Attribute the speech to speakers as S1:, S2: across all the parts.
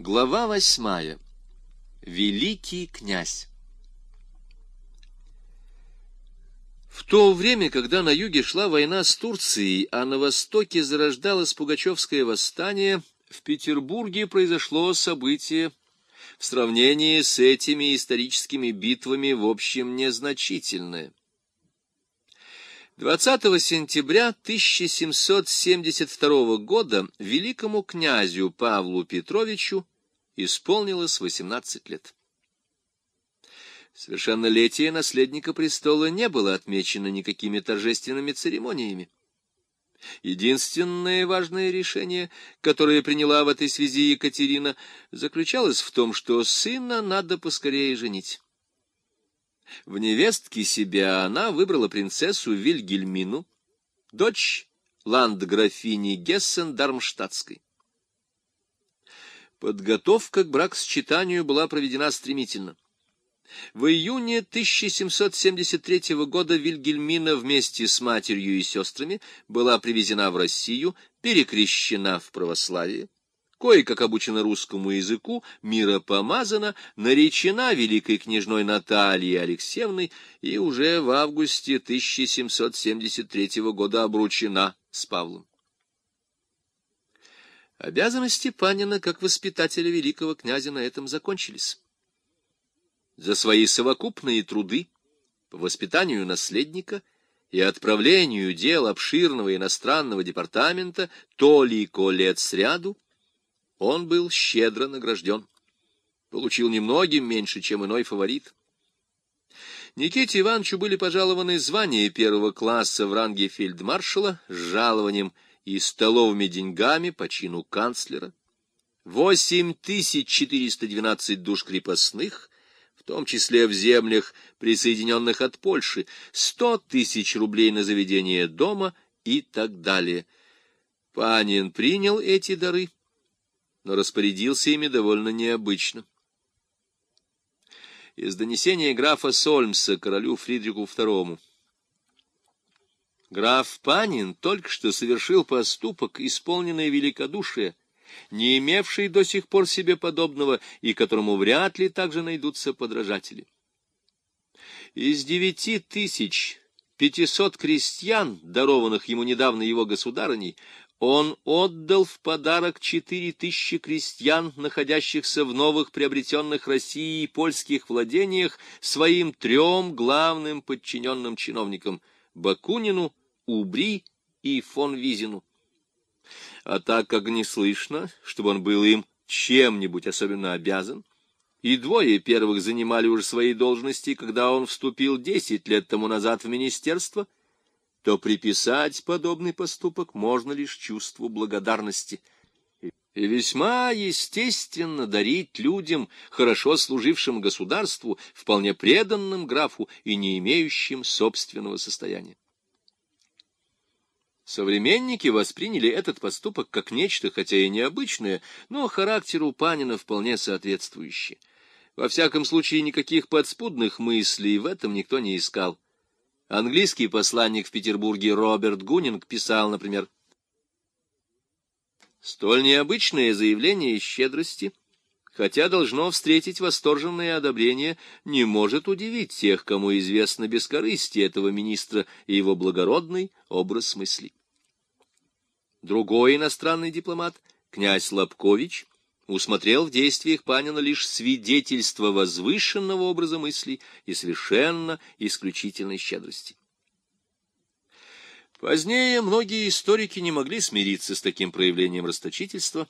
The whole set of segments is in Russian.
S1: Глава восьмая. Великий князь. В то время, когда на юге шла война с Турцией, а на востоке зарождалось Пугачевское восстание, в Петербурге произошло событие, в сравнении с этими историческими битвами в общем незначительное. 20 сентября 1772 года великому князю Павлу Петровичу исполнилось 18 лет. Совершеннолетие наследника престола не было отмечено никакими торжественными церемониями. Единственное важное решение, которое приняла в этой связи Екатерина, заключалось в том, что сына надо поскорее женить. В невестке себя она выбрала принцессу Вильгельмину, дочь ландграфини Гессен-Дармштадтской. Подготовка к бракосчитанию была проведена стремительно. В июне 1773 года Вильгельмина вместе с матерью и сестрами была привезена в Россию, перекрещена в православие кое-как обучена русскому языку, миропомазана, наречена великой княжной Натальей Алексеевной и уже в августе 1773 года обручена с Павлом. Обязанности Панина как воспитателя великого князя на этом закончились. За свои совокупные труды по воспитанию наследника и отправлению дел обширного иностранного департамента толико лет сряду он был щедро награжден. Получил немногим меньше, чем иной фаворит. Никите Ивановичу были пожалованы звания первого класса в ранге фельдмаршала с жалованием и столовыми деньгами по чину канцлера, 8412 душ крепостных, в том числе в землях, присоединенных от Польши, 100 тысяч рублей на заведение дома и так далее. Панин принял эти дары но распорядился ими довольно необычно. Из донесения графа Сольмса королю Фридриху II. Граф Панин только что совершил поступок, исполненный великодушие, не имевший до сих пор себе подобного и которому вряд ли также найдутся подражатели. Из девяти тысяч пятисот крестьян, дарованных ему недавно его государыней, он отдал в подарок четыре тысячи крестьян, находящихся в новых приобретенных Россией польских владениях, своим трем главным подчиненным чиновникам — Бакунину, Убри и фон Визину. А так как не слышно, чтобы он был им чем-нибудь особенно обязан, и двое первых занимали уже свои должности, когда он вступил десять лет тому назад в министерство — то приписать подобный поступок можно лишь чувству благодарности. И весьма естественно дарить людям, хорошо служившим государству, вполне преданным графу и не имеющим собственного состояния. Современники восприняли этот поступок как нечто, хотя и необычное, но характеру Панина вполне соответствующее. Во всяком случае, никаких подспудных мыслей в этом никто не искал. Английский посланник в Петербурге Роберт Гунинг писал, например, «Столь необычное заявление щедрости, хотя должно встретить восторженное одобрение, не может удивить тех, кому известно бескорыстие этого министра и его благородный образ мыслей». Другой иностранный дипломат, князь Лобкович, усмотрел в действиях Панина лишь свидетельство возвышенного образа мыслей и совершенно исключительной щедрости. Позднее многие историки не могли смириться с таким проявлением расточительства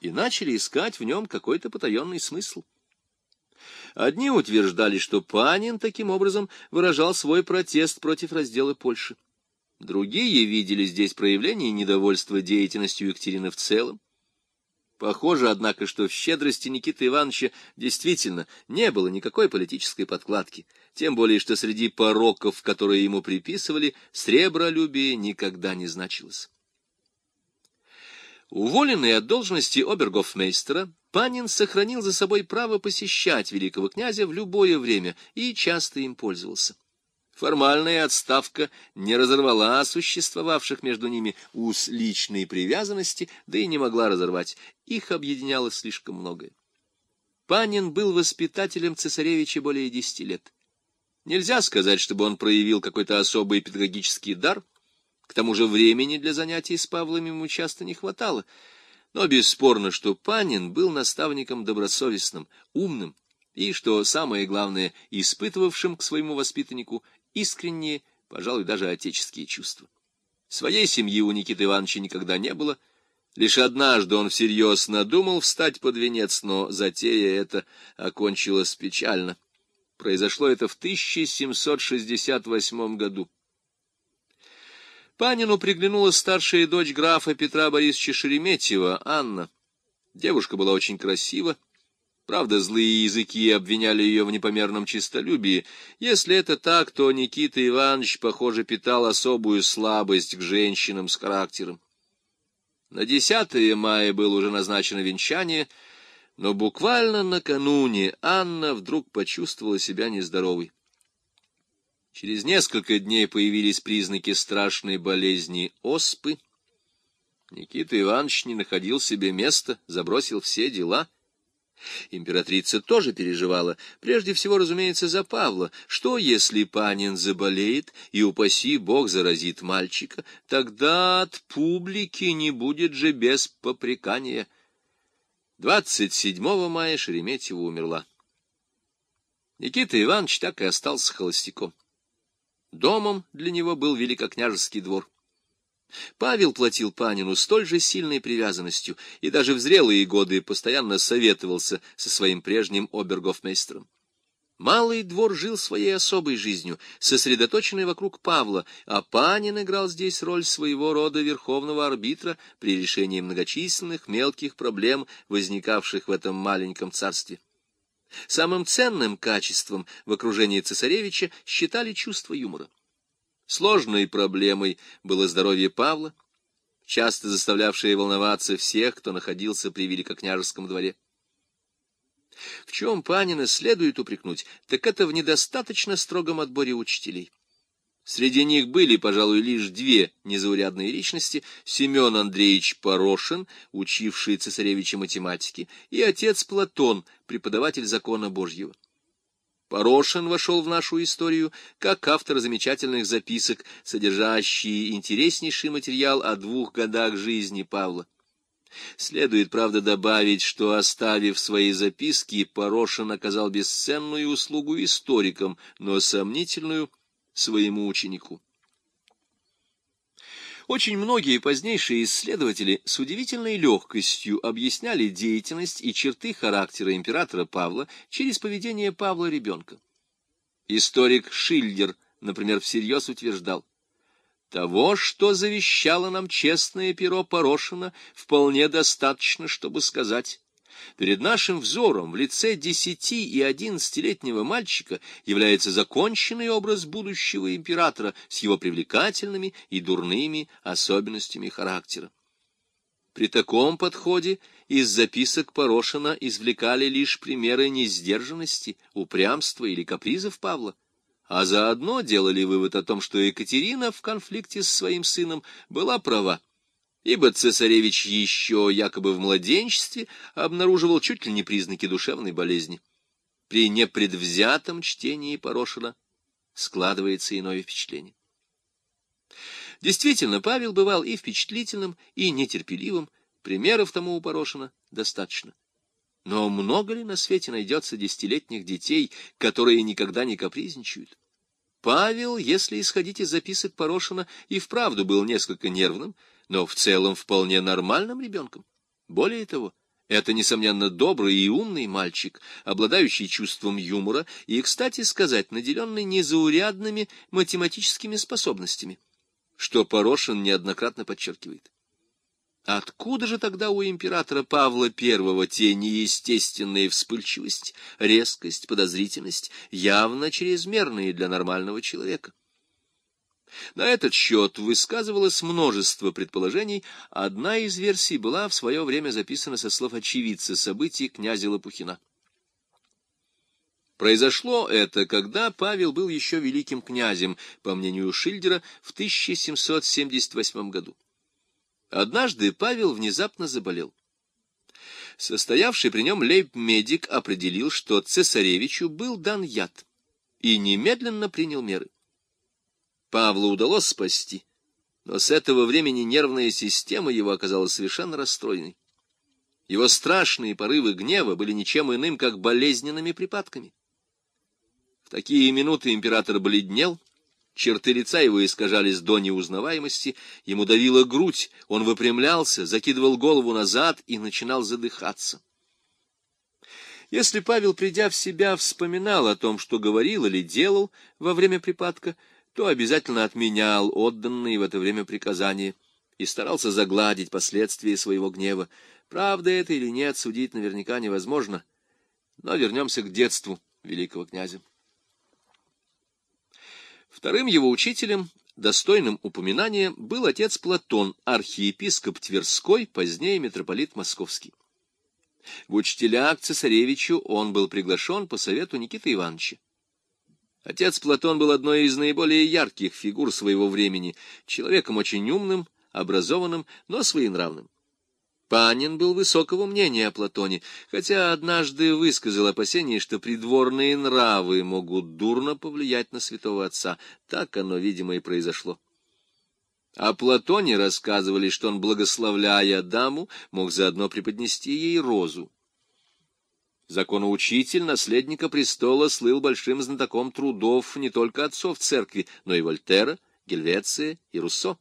S1: и начали искать в нем какой-то потаенный смысл. Одни утверждали, что Панин таким образом выражал свой протест против раздела Польши. Другие видели здесь проявление недовольства деятельностью Екатерины в целом. Похоже, однако, что в щедрости Никиты Ивановича действительно не было никакой политической подкладки, тем более, что среди пороков, которые ему приписывали, сребролюбие никогда не значилось. Уволенный от должности обергофмейстера, Панин сохранил за собой право посещать великого князя в любое время и часто им пользовался. Формальная отставка не разорвала существовавших между ними уз личной привязанности, да и не могла разорвать. Их объединяло слишком многое. Панин был воспитателем цесаревича более десяти лет. Нельзя сказать, чтобы он проявил какой-то особый педагогический дар. К тому же времени для занятий с Павлом ему часто не хватало. Но бесспорно, что Панин был наставником добросовестным, умным и, что самое главное, испытывавшим к своему воспитаннику искренние, пожалуй, даже отеческие чувства. Своей семьи у Никиты Ивановича никогда не было. Лишь однажды он всерьез надумал встать под венец, но затея эта окончилась печально. Произошло это в 1768 году. Панину приглянула старшая дочь графа Петра Борисовича Шереметьева, Анна. Девушка была очень красива. Правда, злые языки обвиняли ее в непомерном честолюбии. Если это так, то Никита Иванович, похоже, питал особую слабость к женщинам с характером. На 10 мая было уже назначено венчание — но буквально накануне Анна вдруг почувствовала себя нездоровой. Через несколько дней появились признаки страшной болезни оспы. Никита Иванович не находил себе места, забросил все дела. Императрица тоже переживала, прежде всего, разумеется, за Павла. Что, если Панин заболеет и, упаси бог, заразит мальчика? Тогда от публики не будет же без попрекания — 27 мая Шереметьева умерла. Никита Иванович так и остался холостяком. Домом для него был великокняжеский двор. Павел платил Панину столь же сильной привязанностью и даже в зрелые годы постоянно советовался со своим прежним обергофмейстером. Малый двор жил своей особой жизнью, сосредоточенной вокруг Павла, а Панин играл здесь роль своего рода верховного арбитра при решении многочисленных мелких проблем, возникавших в этом маленьком царстве. Самым ценным качеством в окружении цесаревича считали чувство юмора. Сложной проблемой было здоровье Павла, часто заставлявшее волноваться всех, кто находился при великокняжеском дворе. В чем Панина следует упрекнуть, так это в недостаточно строгом отборе учителей. Среди них были, пожалуй, лишь две незаурядные личности — Семен Андреевич Порошин, учивший цесаревича математики, и отец Платон, преподаватель закона Божьего. Порошин вошел в нашу историю как автор замечательных записок, содержащий интереснейший материал о двух годах жизни Павла. Следует, правда, добавить, что, оставив свои записки, Порошин оказал бесценную услугу историкам, но сомнительную своему ученику. Очень многие позднейшие исследователи с удивительной легкостью объясняли деятельность и черты характера императора Павла через поведение Павла ребенка. Историк Шильдер, например, всерьез утверждал, того, что завещало нам честное перо Порошина, вполне достаточно, чтобы сказать. Перед нашим взором в лице десяти- и одиннадцатилетнего мальчика является законченный образ будущего императора с его привлекательными и дурными особенностями характера. При таком подходе из записок Порошина извлекали лишь примеры несдержанности, упрямства или капризов Павла а заодно делали вывод о том, что Екатерина в конфликте с своим сыном была права, ибо цесаревич еще якобы в младенчестве обнаруживал чуть ли не признаки душевной болезни. При непредвзятом чтении Порошина складывается иное впечатление. Действительно, Павел бывал и впечатлительным, и нетерпеливым, примеров тому у Порошина достаточно. Но много ли на свете найдется десятилетних детей, которые никогда не капризничают? Павел, если исходить из записок Порошина, и вправду был несколько нервным, но в целом вполне нормальным ребенком. Более того, это, несомненно, добрый и умный мальчик, обладающий чувством юмора и, кстати сказать, наделенный незаурядными математическими способностями, что Порошин неоднократно подчеркивает. Откуда же тогда у императора Павла I те неестественная вспыльчивость, резкость, подозрительность, явно чрезмерные для нормального человека? На этот счет высказывалось множество предположений, одна из версий была в свое время записана со слов очевидца событий князя Лопухина. Произошло это, когда Павел был еще великим князем, по мнению Шильдера, в 1778 году. Однажды Павел внезапно заболел. Состоявший при нем лейб-медик определил, что цесаревичу был дан яд, и немедленно принял меры. Павлу удалось спасти, но с этого времени нервная система его оказалась совершенно расстроенной. Его страшные порывы гнева были ничем иным, как болезненными припадками. В такие минуты император бледнел, черты лица его искажались до неузнаваемости, ему давила грудь, он выпрямлялся, закидывал голову назад и начинал задыхаться. Если Павел, придя в себя, вспоминал о том, что говорил или делал во время припадка, то обязательно отменял отданные в это время приказания и старался загладить последствия своего гнева. Правда это или нет, судить наверняка невозможно. Но вернемся к детству великого князя. Вторым его учителем, достойным упоминания, был отец Платон, архиепископ Тверской, позднее митрополит Московский. В учителя к цесаревичу он был приглашен по совету Никиты Ивановича. Отец Платон был одной из наиболее ярких фигур своего времени, человеком очень умным, образованным, но своенравным. Панин был высокого мнения о Платоне, хотя однажды высказал опасение, что придворные нравы могут дурно повлиять на святого отца. Так оно, видимо, и произошло. О Платоне рассказывали, что он, благословляя даму, мог заодно преподнести ей розу. Законоучитель наследника престола слыл большим знатоком трудов не только отцов церкви, но и Вольтера, Гельвеция и Руссо.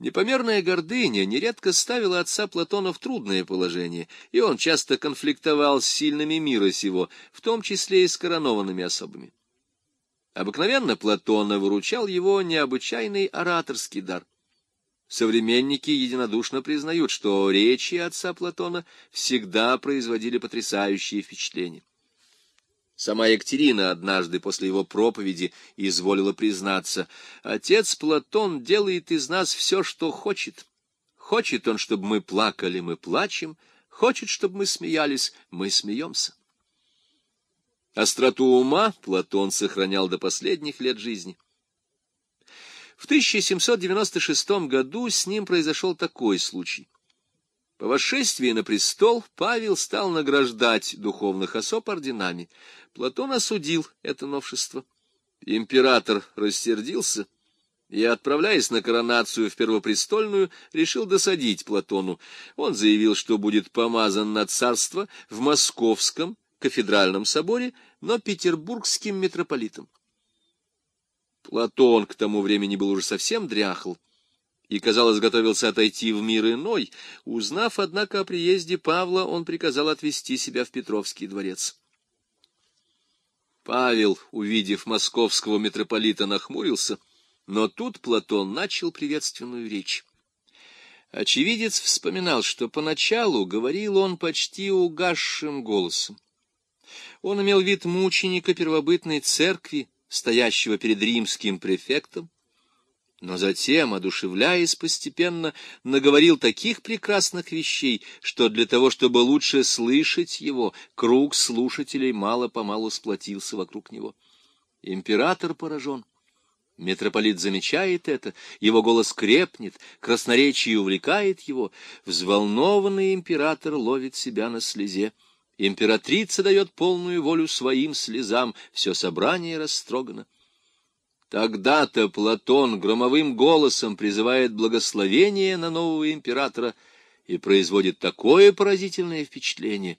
S1: Непомерная гордыня нередко ставила отца Платона в трудное положение, и он часто конфликтовал с сильными мира сего, в том числе и с коронованными особами. Обыкновенно Платона выручал его необычайный ораторский дар. Современники единодушно признают, что речи отца Платона всегда производили потрясающее впечатление. Сама Екатерина однажды после его проповеди изволила признаться, «Отец Платон делает из нас все, что хочет. Хочет он, чтобы мы плакали, мы плачем, хочет, чтобы мы смеялись, мы смеемся». Остроту ума Платон сохранял до последних лет жизни. В 1796 году с ним произошел такой случай. По восшествии на престол Павел стал награждать духовных особ орденами. Платон осудил это новшество. Император рассердился и, отправляясь на коронацию в Первопрестольную, решил досадить Платону. Он заявил, что будет помазан на царство в Московском кафедральном соборе, но петербургским митрополитом. Платон к тому времени был уже совсем дряхл и, казалось, готовился отойти в мир иной. Узнав, однако, о приезде Павла, он приказал отвезти себя в Петровский дворец. Павел, увидев московского митрополита, нахмурился, но тут Платон начал приветственную речь. Очевидец вспоминал, что поначалу говорил он почти угасшим голосом. Он имел вид мученика первобытной церкви, стоящего перед римским префектом, но затем, одушевляясь постепенно, наговорил таких прекрасных вещей, что для того, чтобы лучше слышать его, круг слушателей мало-помалу сплотился вокруг него. Император поражен. Митрополит замечает это, его голос крепнет, красноречие увлекает его. Взволнованный император ловит себя на слезе. Императрица дает полную волю своим слезам, все собрание растрогано. Тогда-то Платон громовым голосом призывает благословение на нового императора и производит такое поразительное впечатление,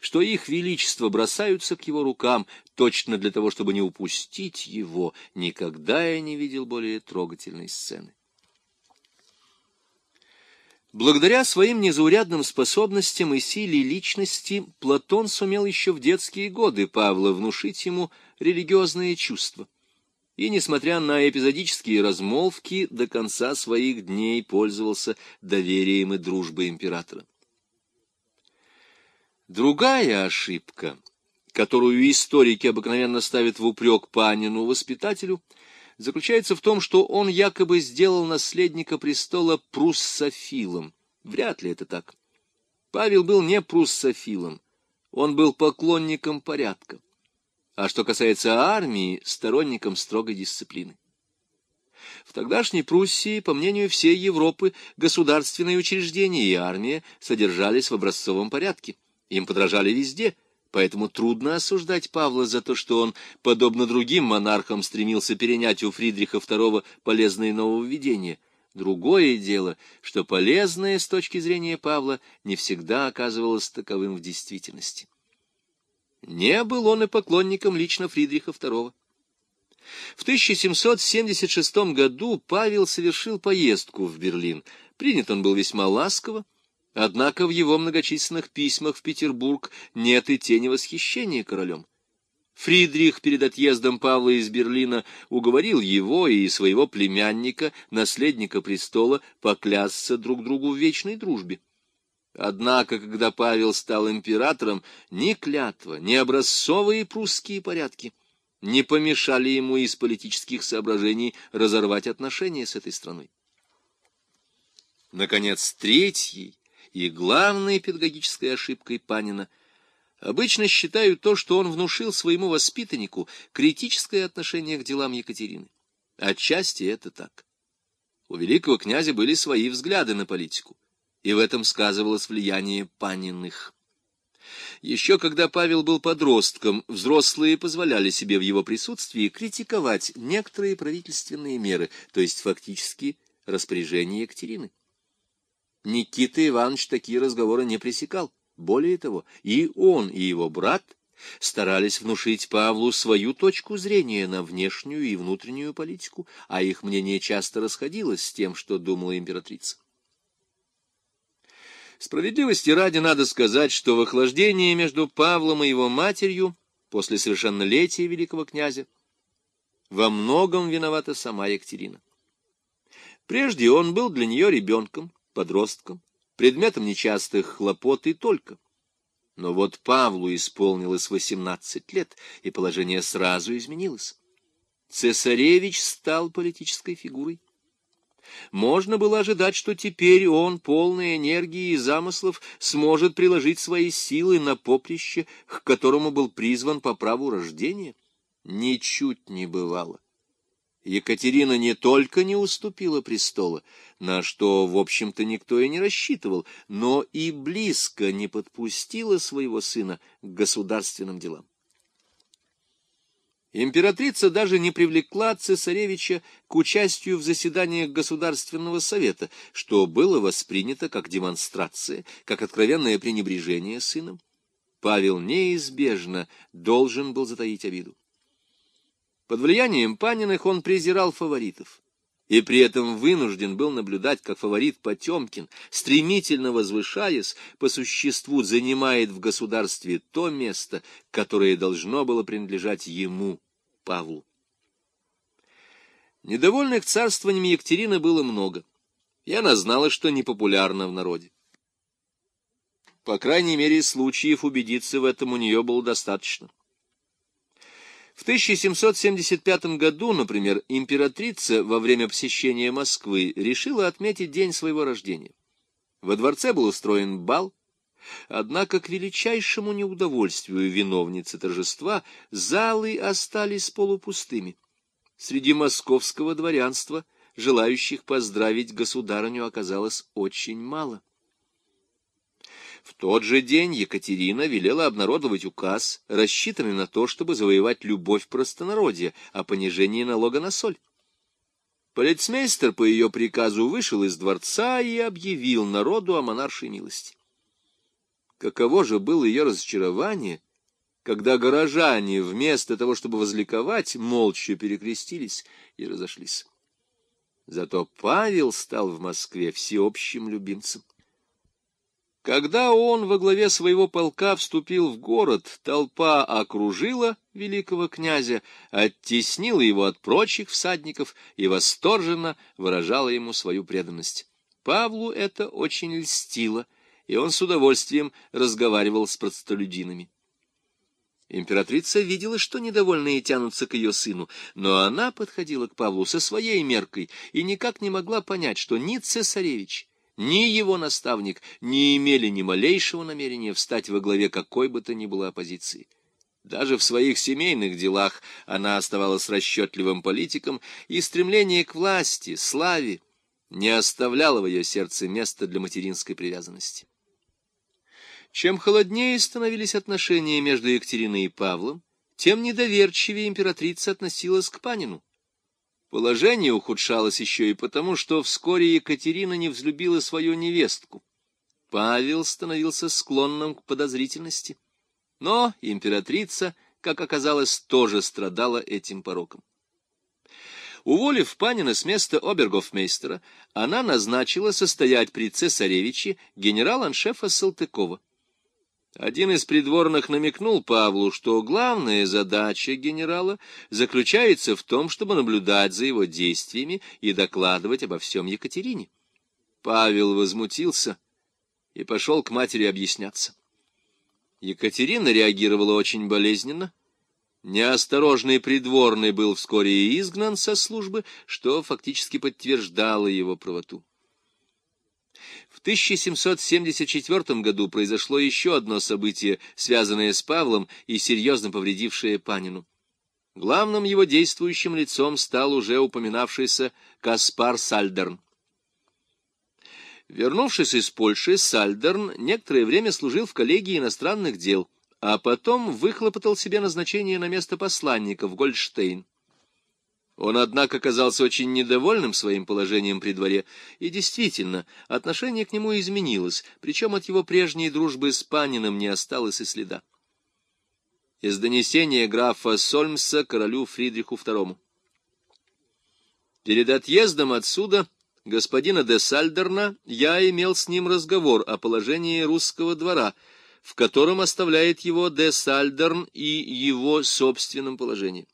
S1: что их величество бросаются к его рукам точно для того, чтобы не упустить его. Никогда я не видел более трогательной сцены. Благодаря своим незаурядным способностям и силе личности Платон сумел еще в детские годы Павла внушить ему религиозные чувства и, несмотря на эпизодические размолвки, до конца своих дней пользовался доверием и дружбой императора. Другая ошибка, которую историки обыкновенно ставят в упрек Панину воспитателю, заключается в том, что он якобы сделал наследника престола пруссофилом. Вряд ли это так. Павел был не пруссофилом, он был поклонником порядка, а что касается армии, сторонником строгой дисциплины. В тогдашней Пруссии, по мнению всей Европы, государственные учреждения и армия содержались в образцовом порядке. Им подражали везде, поэтому трудно осуждать Павла за то, что он, подобно другим монархам, стремился перенять у Фридриха II полезные нововведения. Другое дело, что полезное с точки зрения Павла не всегда оказывалось таковым в действительности. Не был он и поклонником лично Фридриха II. В 1776 году Павел совершил поездку в Берлин. Принят он был весьма ласково, однако в его многочисленных письмах в Петербург нет и тени восхищения королем. Фридрих перед отъездом Павла из Берлина уговорил его и своего племянника, наследника престола, поклясться друг другу в вечной дружбе. Однако, когда Павел стал императором, ни клятва, ни образцовые прусские порядки не помешали ему из политических соображений разорвать отношения с этой страной. Наконец, третьей и главной педагогической ошибкой Панина обычно считают то, что он внушил своему воспитаннику критическое отношение к делам Екатерины. Отчасти это так. У великого князя были свои взгляды на политику, и в этом сказывалось влияние Паниных. Еще когда Павел был подростком, взрослые позволяли себе в его присутствии критиковать некоторые правительственные меры, то есть фактически распоряжения Екатерины. Никита Иванович такие разговоры не пресекал. Более того, и он, и его брат старались внушить Павлу свою точку зрения на внешнюю и внутреннюю политику, а их мнение часто расходилось с тем, что думала императрица. Справедливости ради надо сказать, что в охлаждении между Павлом и его матерью после совершеннолетия великого князя во многом виновата сама Екатерина. Прежде он был для нее ребенком, подростком, предметом нечастых хлопот и только. Но вот Павлу исполнилось восемнадцать лет, и положение сразу изменилось. Цесаревич стал политической фигурой. Можно было ожидать, что теперь он, полный энергии и замыслов, сможет приложить свои силы на поприще, к которому был призван по праву рождения. Ничуть не бывало. Екатерина не только не уступила престола, на что, в общем-то, никто и не рассчитывал, но и близко не подпустила своего сына к государственным делам. Императрица даже не привлекла цесаревича к участию в заседаниях Государственного совета, что было воспринято как демонстрация, как откровенное пренебрежение сыном. Павел неизбежно должен был затаить обиду. Под влиянием Паниных он презирал фаворитов, и при этом вынужден был наблюдать, как фаворит Потемкин, стремительно возвышаясь, по существу занимает в государстве то место, которое должно было принадлежать ему, Павлу. Недовольных царствованиями Екатерины было много, и она знала, что непопулярна в народе. По крайней мере, случаев убедиться в этом у нее было достаточно. В 1775 году, например, императрица во время посещения Москвы решила отметить день своего рождения. Во дворце был устроен бал, однако к величайшему неудовольствию виновницы торжества залы остались полупустыми. Среди московского дворянства желающих поздравить государыню оказалось очень мало. В тот же день Екатерина велела обнародовать указ, рассчитанный на то, чтобы завоевать любовь простонародья о понижении налога на соль. Полицмейстер по ее приказу вышел из дворца и объявил народу о монаршей милости. Каково же было ее разочарование, когда горожане, вместо того, чтобы возликовать, молча перекрестились и разошлись. Зато Павел стал в Москве всеобщим любимцем. Когда он во главе своего полка вступил в город, толпа окружила великого князя, оттеснила его от прочих всадников и восторженно выражала ему свою преданность. Павлу это очень льстило, и он с удовольствием разговаривал с простолюдинами. Императрица видела, что недовольные тянутся к ее сыну, но она подходила к Павлу со своей меркой и никак не могла понять, что ни цесаревич, ни его наставник не имели ни малейшего намерения встать во главе какой бы то ни было оппозиции. Даже в своих семейных делах она оставалась расчетливым политиком, и стремление к власти, славе не оставляло в ее сердце места для материнской привязанности. Чем холоднее становились отношения между Екатериной и Павлом, тем недоверчивее императрица относилась к Панину. Положение ухудшалось еще и потому, что вскоре Екатерина не взлюбила свою невестку. Павел становился склонным к подозрительности. Но императрица, как оказалось, тоже страдала этим пороком. Уволив Панина с места обергофмейстера, она назначила состоять при цесаревиче генерал-аншефа Салтыкова. Один из придворных намекнул Павлу, что главная задача генерала заключается в том, чтобы наблюдать за его действиями и докладывать обо всем Екатерине. Павел возмутился и пошел к матери объясняться. Екатерина реагировала очень болезненно. Неосторожный придворный был вскоре изгнан со службы, что фактически подтверждало его правоту. В 1774 году произошло еще одно событие, связанное с Павлом и серьезно повредившее Панину. Главным его действующим лицом стал уже упоминавшийся Каспар Сальдерн. Вернувшись из Польши, Сальдерн некоторое время служил в коллегии иностранных дел, а потом выхлопотал себе назначение на место посланника в Гольдштейн. Он, однако, оказался очень недовольным своим положением при дворе, и действительно, отношение к нему изменилось, причем от его прежней дружбы с Паниным не осталось и следа. Из донесения графа Сольмса королю Фридриху II. Перед отъездом отсюда господина де Сальдерна я имел с ним разговор о положении русского двора, в котором оставляет его де Сальдерн и его собственном положении.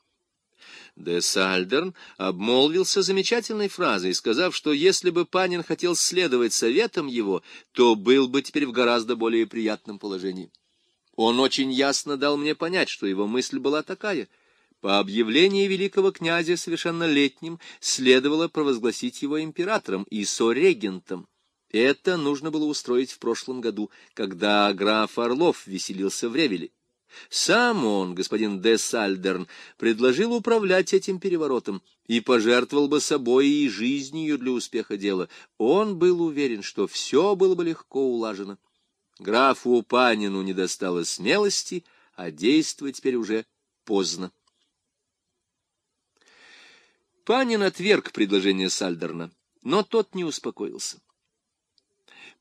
S1: Де Сальдерн обмолвился замечательной фразой, сказав, что если бы Панин хотел следовать советам его, то был бы теперь в гораздо более приятном положении. Он очень ясно дал мне понять, что его мысль была такая. По объявлении великого князя совершеннолетним следовало провозгласить его императором и сорегентом. Это нужно было устроить в прошлом году, когда граф Орлов веселился в Ревеле. Сам он, господин де Сальдерн, предложил управлять этим переворотом и пожертвовал бы собой и жизнью для успеха дела. Он был уверен, что все было бы легко улажено. Графу Панину не достало смелости, а действовать теперь уже поздно. Панин отверг предложение Сальдерна, но тот не успокоился.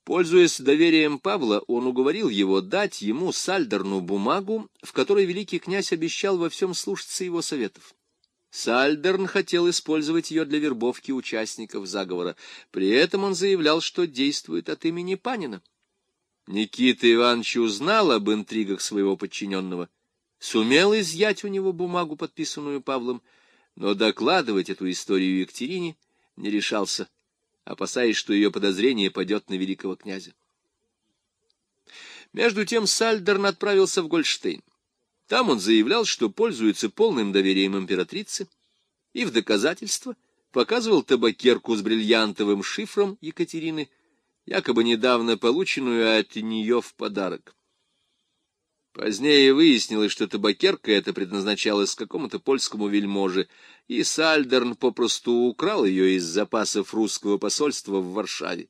S1: Пользуясь доверием Павла, он уговорил его дать ему Сальдерну бумагу, в которой великий князь обещал во всем слушаться его советов. Сальдерн хотел использовать ее для вербовки участников заговора. При этом он заявлял, что действует от имени Панина. Никита Иванович узнал об интригах своего подчиненного, сумел изъять у него бумагу, подписанную Павлом, но докладывать эту историю Екатерине не решался опасаясь, что ее подозрение падет на великого князя. Между тем Сальдерн отправился в Гольштейн. Там он заявлял, что пользуется полным доверием императрицы, и в доказательство показывал табакерку с бриллиантовым шифром Екатерины, якобы недавно полученную от нее в подарок. Позднее выяснилось, что табакерка эта предназначалась какому-то польскому вельможе, и Сальдерн попросту украл ее из запасов русского посольства в Варшаве.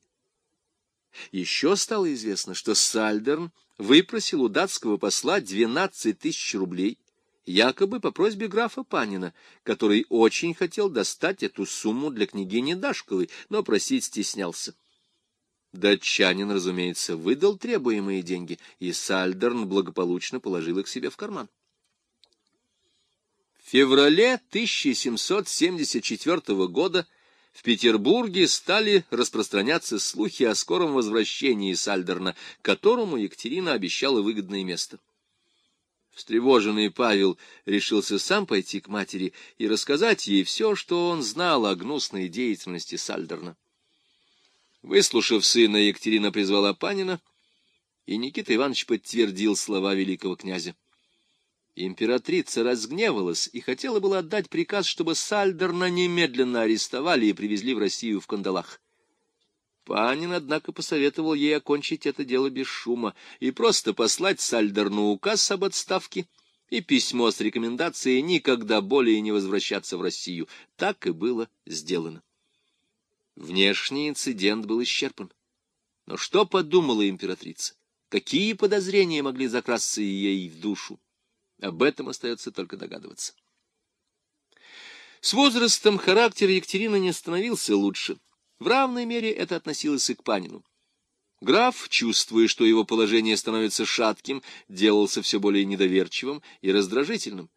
S1: Еще стало известно, что Сальдерн выпросил у датского посла 12 тысяч рублей, якобы по просьбе графа Панина, который очень хотел достать эту сумму для княгини Дашковой, но просить стеснялся. Датчанин, разумеется, выдал требуемые деньги, и Сальдерн благополучно положил их себе в карман. В феврале 1774 года в Петербурге стали распространяться слухи о скором возвращении Сальдерна, которому Екатерина обещала выгодное место. Встревоженный Павел решился сам пойти к матери и рассказать ей все, что он знал о гнусной деятельности Сальдерна. Выслушав сына, Екатерина призвала Панина, и Никита Иванович подтвердил слова великого князя. Императрица разгневалась и хотела было отдать приказ, чтобы Сальдерна немедленно арестовали и привезли в Россию в кандалах. Панин, однако, посоветовал ей окончить это дело без шума и просто послать Сальдерну указ об отставке и письмо с рекомендацией никогда более не возвращаться в Россию. Так и было сделано. Внешний инцидент был исчерпан. Но что подумала императрица? Какие подозрения могли закрасться ей в душу? Об этом остается только догадываться. С возрастом характер Екатерины не становился лучше. В равной мере это относилось и к Панину. Граф, чувствуя, что его положение становится шатким, делался все более недоверчивым и раздражительным.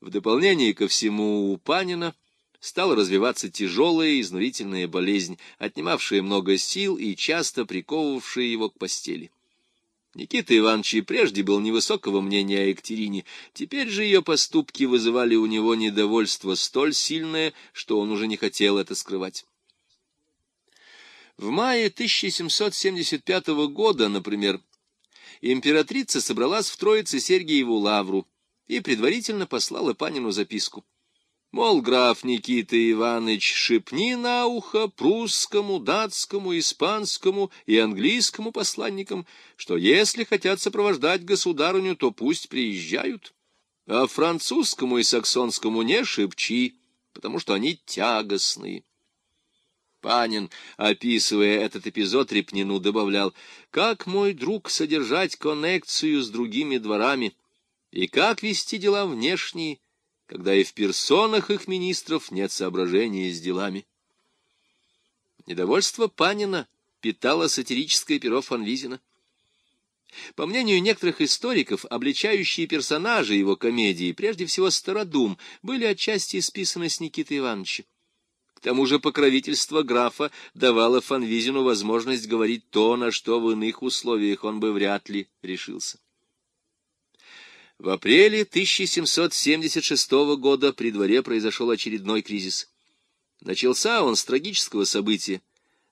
S1: В дополнение ко всему у Панина стала развиваться тяжелая изнурительная болезнь, отнимавшая много сил и часто приковывавшая его к постели. Никита Иванович и прежде был невысокого мнения о Екатерине, теперь же ее поступки вызывали у него недовольство столь сильное, что он уже не хотел это скрывать. В мае 1775 года, например, императрица собралась в Троице Сергиеву лавру и предварительно послала Панину записку. Мол, граф Никита Иванович, шепни на ухо прусскому, датскому, испанскому и английскому посланникам, что если хотят сопровождать государыню, то пусть приезжают, а французскому и саксонскому не шепчи, потому что они тягостные. Панин, описывая этот эпизод, Репнину добавлял, «Как мой друг содержать коннекцию с другими дворами, и как вести дела внешние, когда и в персонах их министров нет соображения с делами. Недовольство Панина питало сатирическое перо Фанвизина. По мнению некоторых историков, обличающие персонажи его комедии, прежде всего Стародум, были отчасти списаны с Никиты Ивановича. К тому же покровительство графа давало Фанвизину возможность говорить то, на что в иных условиях он бы вряд ли решился. В апреле 1776 года при дворе произошел очередной кризис. Начался он с трагического события.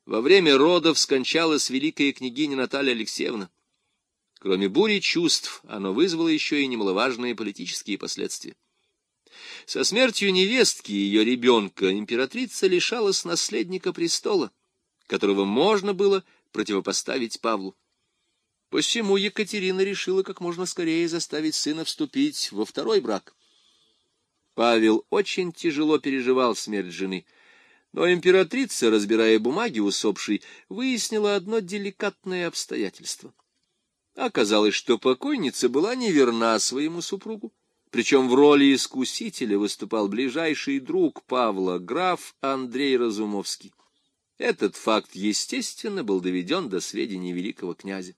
S1: Во время родов скончалась великая княгиня Наталья Алексеевна. Кроме бури чувств, оно вызвало еще и немаловажные политические последствия. Со смертью невестки и ее ребенка императрица лишалась наследника престола, которого можно было противопоставить Павлу. Посему Екатерина решила как можно скорее заставить сына вступить во второй брак. Павел очень тяжело переживал смерть жены, но императрица, разбирая бумаги усопшей, выяснила одно деликатное обстоятельство. Оказалось, что покойница была неверна своему супругу, причем в роли искусителя выступал ближайший друг Павла, граф Андрей Разумовский. Этот факт, естественно, был доведен до сведения великого князя.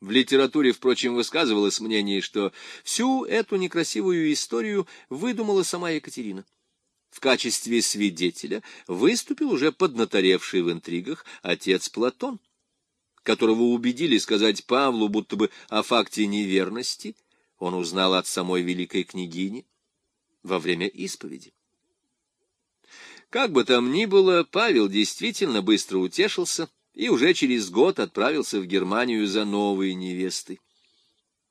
S1: В литературе, впрочем, высказывалось мнение, что всю эту некрасивую историю выдумала сама Екатерина. В качестве свидетеля выступил уже поднаторевший в интригах отец Платон, которого убедили сказать Павлу, будто бы о факте неверности он узнал от самой великой княгини во время исповеди. Как бы там ни было, Павел действительно быстро утешился и уже через год отправился в Германию за новой невестой.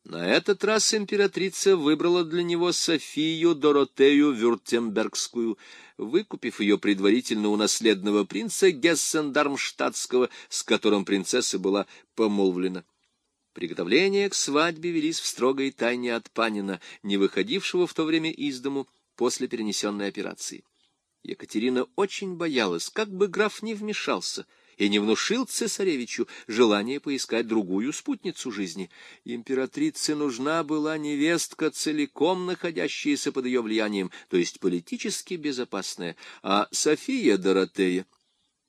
S1: На этот раз императрица выбрала для него Софию Доротею Вюртембергскую, выкупив ее предварительно у наследного принца Гессен-Дармштадтского, с которым принцесса была помолвлена. Приготовления к свадьбе велись в строгой тайне от Панина, не выходившего в то время из дому после перенесенной операции. Екатерина очень боялась, как бы граф не вмешался — и не внушил цесаревичу желание поискать другую спутницу жизни. Императрице нужна была невестка, целиком находящаяся под ее влиянием, то есть политически безопасная, а София Доротея,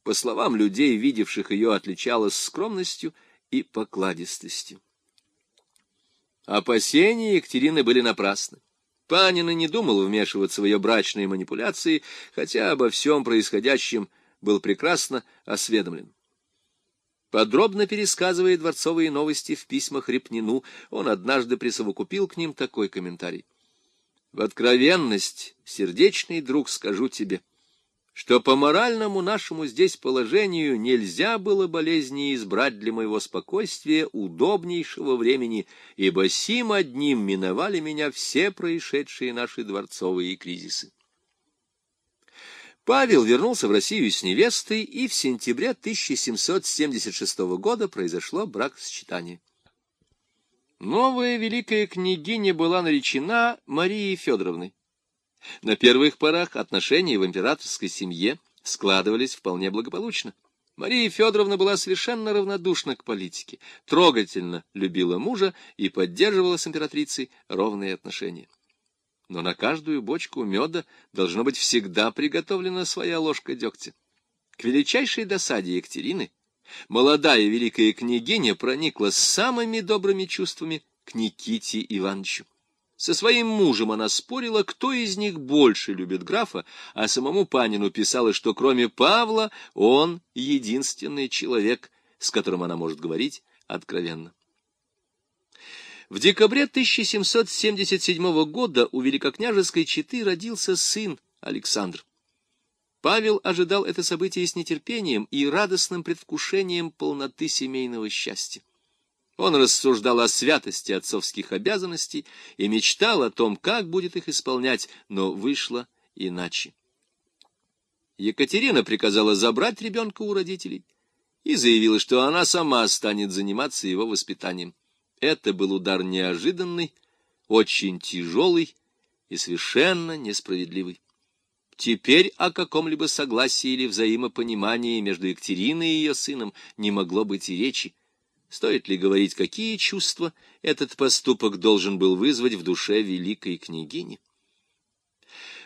S1: по словам людей, видевших ее, отличалась скромностью и покладистостью. Опасения Екатерины были напрасны. Панина не думал вмешиваться в ее брачные манипуляции, хотя обо всем происходящем был прекрасно осведомлен. Подробно пересказывая дворцовые новости в письмах Репнину, он однажды присовокупил к ним такой комментарий. «В откровенность, сердечный друг, скажу тебе, что по моральному нашему здесь положению нельзя было болезни избрать для моего спокойствия удобнейшего времени, ибо сим одним миновали меня все происшедшие наши дворцовые кризисы. Павел вернулся в Россию с невестой, и в сентябре 1776 года произошло бракосочетание. Новая великая княгиня была наречена Марией Федоровной. На первых порах отношения в императорской семье складывались вполне благополучно. Мария Федоровна была совершенно равнодушна к политике, трогательно любила мужа и поддерживала с императрицей ровные отношения но на каждую бочку меда должно быть всегда приготовлена своя ложка дегтя. К величайшей досаде Екатерины молодая великая княгиня проникла с самыми добрыми чувствами к Никите Ивановичу. Со своим мужем она спорила, кто из них больше любит графа, а самому Панину писала, что кроме Павла он единственный человек, с которым она может говорить откровенно. В декабре 1777 года у великокняжеской четы родился сын Александр. Павел ожидал это событие с нетерпением и радостным предвкушением полноты семейного счастья. Он рассуждал о святости отцовских обязанностей и мечтал о том, как будет их исполнять, но вышло иначе. Екатерина приказала забрать ребенка у родителей и заявила, что она сама станет заниматься его воспитанием. Это был удар неожиданный, очень тяжелый и совершенно несправедливый. Теперь о каком-либо согласии или взаимопонимании между Екатериной и ее сыном не могло быть и речи. Стоит ли говорить, какие чувства этот поступок должен был вызвать в душе великой княгини?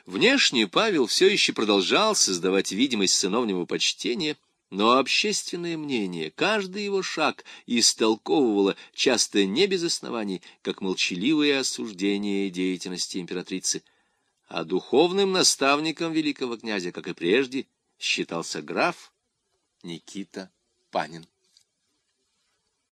S1: Внешне Павел все еще продолжал создавать видимость сыновнего почтения — но общественное мнение, каждый его шаг истолковывало, часто не без оснований, как молчаливое осуждение деятельности императрицы. А духовным наставником великого князя, как и прежде, считался граф Никита Панин.